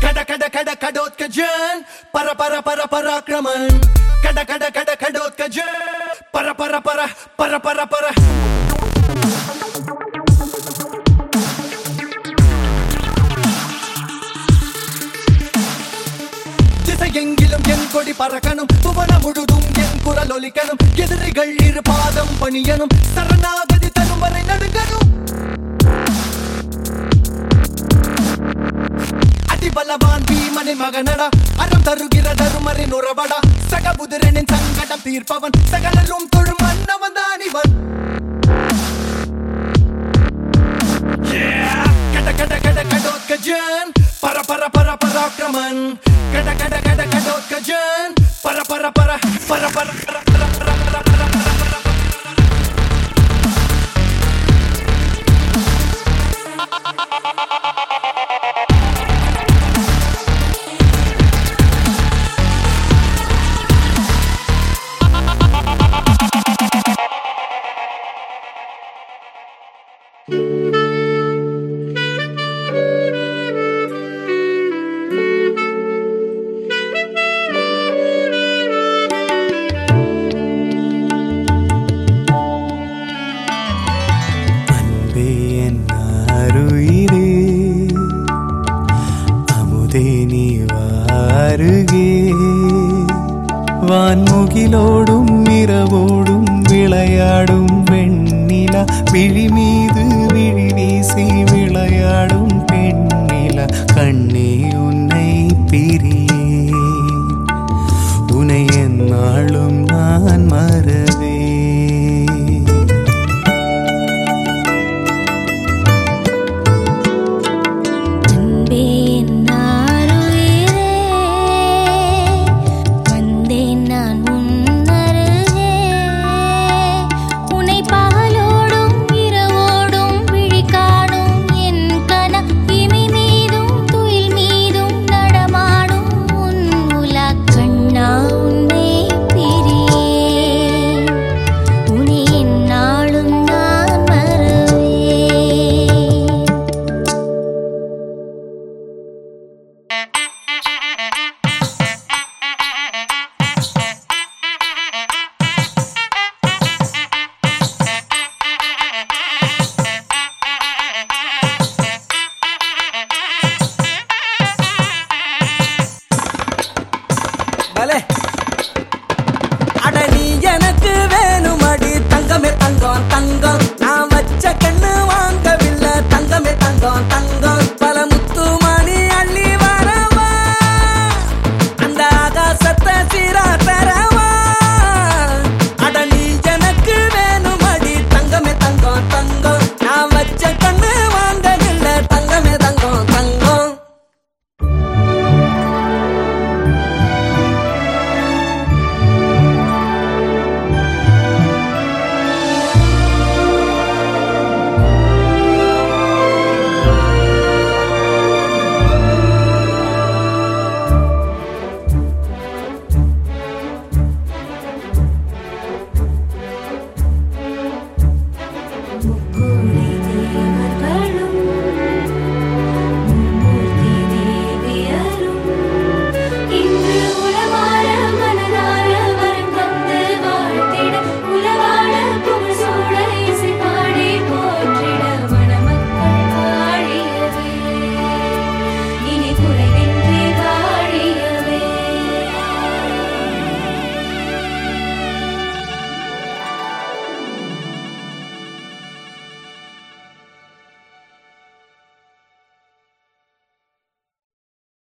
கட கட கட கடோத்கஜன். பர பர பர பராக்கிரமன். கட கட கட கடோத்கஜன். பர பர பர பர பர பர. எங்கிலும் என் கொடி பறக்கணும். புவன முழுதும் என் குரல் ஒலிக்கணும். எதிரிகள் இரு பாதம் பணியனும் சரணாகதி தரும் வரை நடுங்கணும். அதிபலவான் பீமனை மகனடா அறம் தருகிற தருமரின் உறவடா சகபுதிரனின் சங்கடம் தீர்ப்பவன் சகலரும் தொழும் மன்னவன் தான் இவன் Yeah! கட கட கட கடோத்கஜன் பர பர பர பராக்கிரமன் கட கட கட கடோத்கஜன் பர பர பர பர பர பர பர அருகே வான்முகிலோடும் இரவோடும் விளையாடும் பெண் நிலா விழி மீது விழி வீசி விளையாடும் பெண்ணில கண்ணே உன்னை பிரி அலே. அட நீ எனக்கு வேணும் அடி. தங்கமே தங்கம் தங்கம். நான் வச்ச கண்ணு வாங்கவில்லை. தங்கமே தங்கம் தங்கம். பல முத்து மணி அள்ளி வரவா. அந்த ஆகாசத்தை சீரா